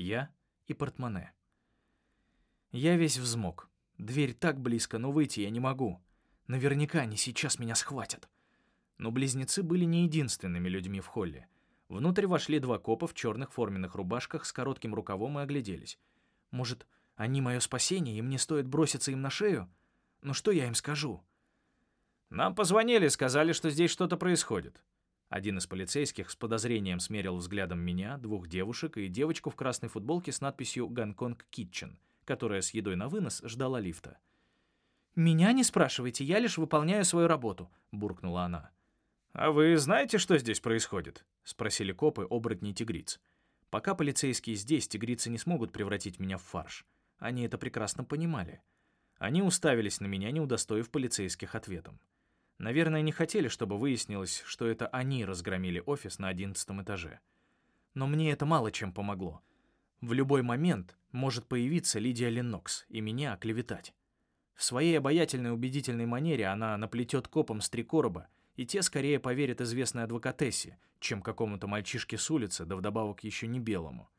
Я и портмоне. Я весь взмок. Дверь так близко, но выйти я не могу. Наверняка они сейчас меня схватят. Но близнецы были не единственными людьми в холле. Внутрь вошли два копа в черных форменных рубашках с коротким рукавом и огляделись. Может, они мое спасение, и мне стоит броситься им на шею? Но что я им скажу? Нам позвонили, сказали, что здесь что-то происходит. Один из полицейских с подозрением смерил взглядом меня, двух девушек и девочку в красной футболке с надписью «Гонконг Китчен», которая с едой на вынос ждала лифта. «Меня не спрашивайте, я лишь выполняю свою работу», — буркнула она. «А вы знаете, что здесь происходит?» — спросили копы оборотней тигриц. Пока полицейские здесь, тигрицы не смогут превратить меня в фарш. Они это прекрасно понимали. Они уставились на меня, не удостоив полицейских ответом. Наверное, не хотели, чтобы выяснилось, что это они разгромили офис на одиннадцатом этаже. Но мне это мало чем помогло. В любой момент может появиться Лидия Леннокс и меня оклеветать. В своей обаятельной убедительной манере она наплетет копом с три короба, и те скорее поверят известной адвокатессе, чем какому-то мальчишке с улицы, да вдобавок еще не белому.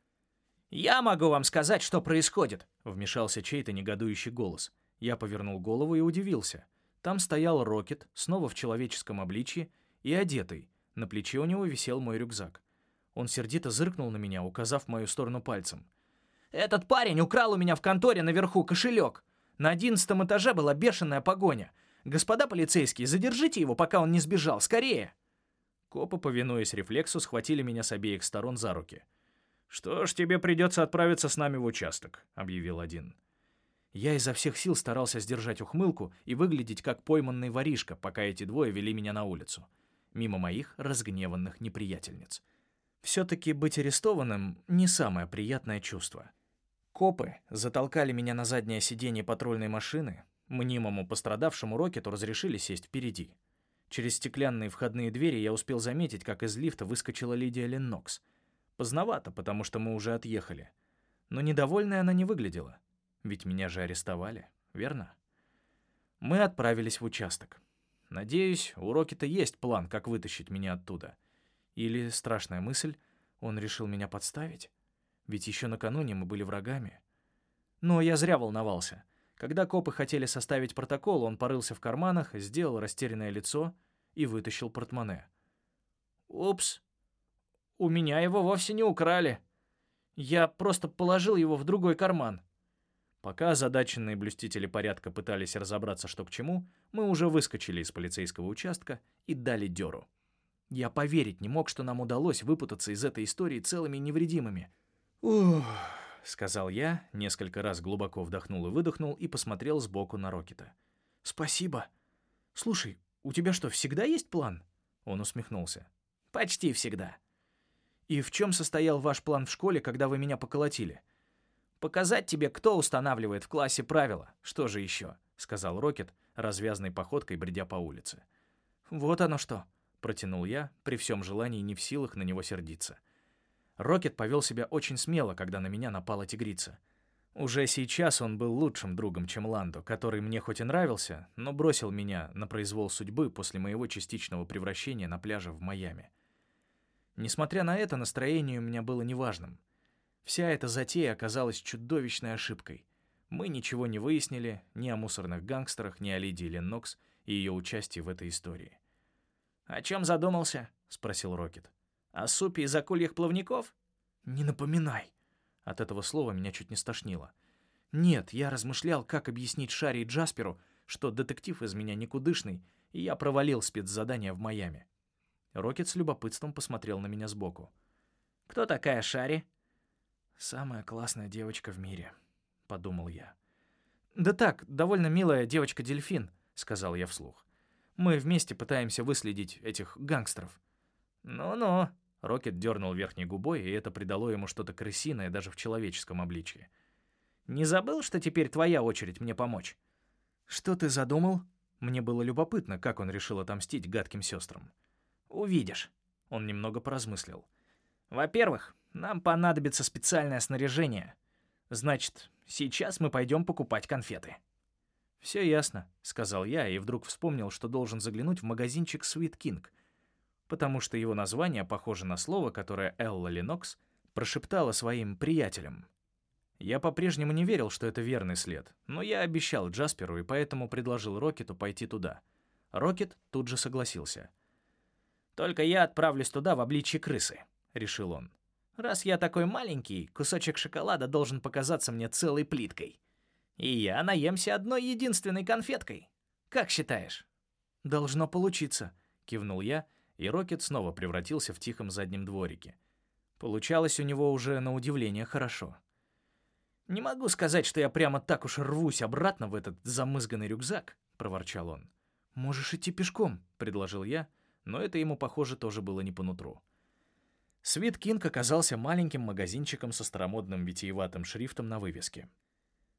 «Я могу вам сказать, что происходит», — вмешался чей-то негодующий голос. Я повернул голову и удивился. Там стоял Рокет, снова в человеческом обличье, и одетый. На плече у него висел мой рюкзак. Он сердито зыркнул на меня, указав мою сторону пальцем. «Этот парень украл у меня в конторе наверху кошелек. На одиннадцатом этаже была бешеная погоня. «Господа полицейские, задержите его, пока он не сбежал, скорее!» Копы, повинуясь рефлексу, схватили меня с обеих сторон за руки. «Что ж, тебе придется отправиться с нами в участок», — объявил один. Я изо всех сил старался сдержать ухмылку и выглядеть как пойманный воришка, пока эти двое вели меня на улицу, мимо моих разгневанных неприятельниц. Все-таки быть арестованным — не самое приятное чувство. Копы затолкали меня на заднее сиденье патрульной машины, Мнимому пострадавшему Рокету разрешили сесть впереди. Через стеклянные входные двери я успел заметить, как из лифта выскочила Лидия Леннокс. Поздновато, потому что мы уже отъехали. Но недовольной она не выглядела. Ведь меня же арестовали, верно? Мы отправились в участок. Надеюсь, у Рокета есть план, как вытащить меня оттуда. Или, страшная мысль, он решил меня подставить? Ведь еще накануне мы были врагами. Но я зря волновался. Когда копы хотели составить протокол, он порылся в карманах, сделал растерянное лицо и вытащил портмоне. «Упс, у меня его вовсе не украли. Я просто положил его в другой карман». Пока озадаченные блюстители порядка пытались разобраться, что к чему, мы уже выскочили из полицейского участка и дали дёру. Я поверить не мог, что нам удалось выпутаться из этой истории целыми и невредимыми. Ух... — сказал я, несколько раз глубоко вдохнул и выдохнул и посмотрел сбоку на Рокета. «Спасибо. Слушай, у тебя что, всегда есть план?» Он усмехнулся. «Почти всегда». «И в чем состоял ваш план в школе, когда вы меня поколотили?» «Показать тебе, кто устанавливает в классе правила. Что же еще?» — сказал Рокет, развязной походкой бредя по улице. «Вот оно что!» — протянул я, при всем желании не в силах на него сердиться. — Рокет повел себя очень смело, когда на меня напала тигрица. Уже сейчас он был лучшим другом, чем Ландо, который мне хоть и нравился, но бросил меня на произвол судьбы после моего частичного превращения на пляже в Майами. Несмотря на это, настроение у меня было неважным. Вся эта затея оказалась чудовищной ошибкой. Мы ничего не выяснили ни о мусорных гангстерах, ни о Лидии Леннокс и ее участии в этой истории. «О чем задумался?» — спросил Рокет. О супе из акульих плавников? Не напоминай. От этого слова меня чуть не стошнило. Нет, я размышлял, как объяснить Шаре и Джасперу, что детектив из меня никудышный, и я провалил спецзадание в Майами. Рокет с любопытством посмотрел на меня сбоку. «Кто такая Шари?» «Самая классная девочка в мире», — подумал я. «Да так, довольно милая девочка-дельфин», — сказал я вслух. «Мы вместе пытаемся выследить этих гангстеров». «Ну-ну», Рокет дернул верхней губой, и это придало ему что-то крысиное даже в человеческом обличье. «Не забыл, что теперь твоя очередь мне помочь?» «Что ты задумал?» Мне было любопытно, как он решил отомстить гадким сестрам. «Увидишь». Он немного поразмыслил. «Во-первых, нам понадобится специальное снаряжение. Значит, сейчас мы пойдем покупать конфеты». «Все ясно», — сказал я, и вдруг вспомнил, что должен заглянуть в магазинчик Sweet King — потому что его название похоже на слово, которое Элла Ленокс прошептала своим приятелям. Я по-прежнему не верил, что это верный след, но я обещал Джасперу и поэтому предложил Рокету пойти туда. Рокет тут же согласился. «Только я отправлюсь туда в обличье крысы», — решил он. «Раз я такой маленький, кусочек шоколада должен показаться мне целой плиткой. И я наемся одной единственной конфеткой. Как считаешь?» «Должно получиться», — кивнул я, и Рокет снова превратился в тихом заднем дворике. Получалось у него уже на удивление хорошо. «Не могу сказать, что я прямо так уж рвусь обратно в этот замызганный рюкзак», — проворчал он. «Можешь идти пешком», — предложил я, но это ему, похоже, тоже было не по нутру. Свит Кинг оказался маленьким магазинчиком со старомодным витиеватым шрифтом на вывеске.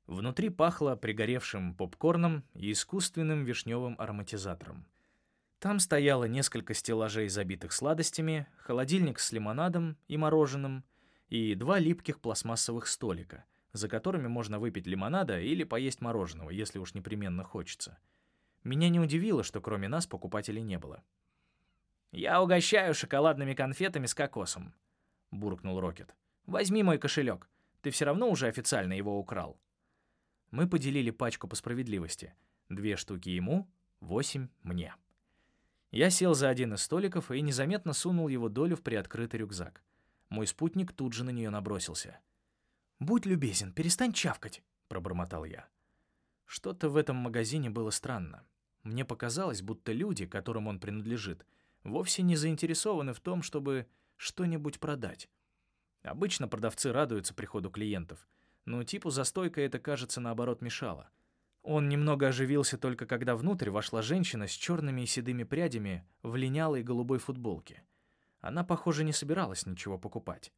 Внутри пахло пригоревшим попкорном и искусственным вишневым ароматизатором. Там стояло несколько стеллажей, забитых сладостями, холодильник с лимонадом и мороженым и два липких пластмассовых столика, за которыми можно выпить лимонада или поесть мороженого, если уж непременно хочется. Меня не удивило, что кроме нас покупателей не было. «Я угощаю шоколадными конфетами с кокосом», — буркнул Рокет. «Возьми мой кошелек. Ты все равно уже официально его украл». Мы поделили пачку по справедливости. Две штуки ему, восемь мне. Я сел за один из столиков и незаметно сунул его долю в приоткрытый рюкзак. Мой спутник тут же на нее набросился — «Будь любезен, перестань чавкать», — пробормотал я. Что-то в этом магазине было странно. Мне показалось, будто люди, которым он принадлежит, вовсе не заинтересованы в том, чтобы что-нибудь продать. Обычно продавцы радуются приходу клиентов, но типу за стойкой это, кажется, наоборот мешало. Он немного оживился только когда внутрь вошла женщина с черными и седыми прядями в линялой голубой футболке. Она, похоже, не собиралась ничего покупать.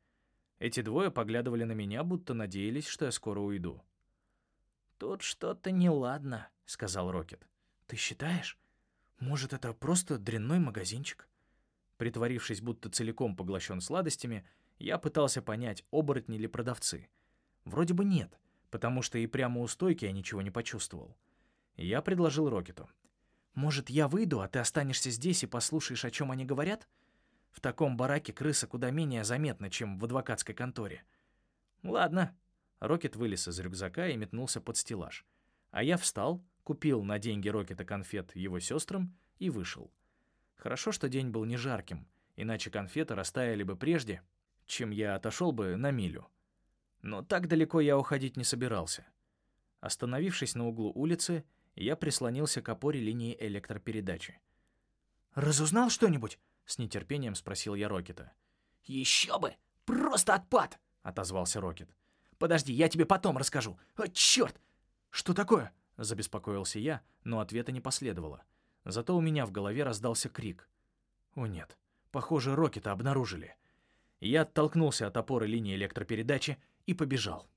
Эти двое поглядывали на меня, будто надеялись, что я скоро уйду. «Тут что-то неладно», — сказал Рокет. «Ты считаешь? Может, это просто дрянной магазинчик?» Притворившись, будто целиком поглощен сладостями, я пытался понять, оборотни ли продавцы. Вроде бы нет, потому что и прямо у стойки я ничего не почувствовал. Я предложил Рокету. «Может, я выйду, а ты останешься здесь и послушаешь, о чем они говорят?» В таком бараке крыса куда менее заметна, чем в адвокатской конторе. Ладно. Рокет вылез из рюкзака и метнулся под стеллаж. А я встал, купил на деньги Рокета конфет его сестрам и вышел. Хорошо, что день был не жарким, иначе конфеты растаяли бы прежде, чем я отошел бы на милю. Но так далеко я уходить не собирался. Остановившись на углу улицы, я прислонился к опоре линии электропередачи. «Разузнал что-нибудь?» — с нетерпением спросил я Рокета. «Еще бы! Просто отпад!» — отозвался Рокет. «Подожди, я тебе потом расскажу. О, черт! Что такое?» — забеспокоился я, но ответа не последовало. Зато у меня в голове раздался крик. «О нет, похоже, Рокета обнаружили». Я оттолкнулся от опоры линии электропередачи и побежал.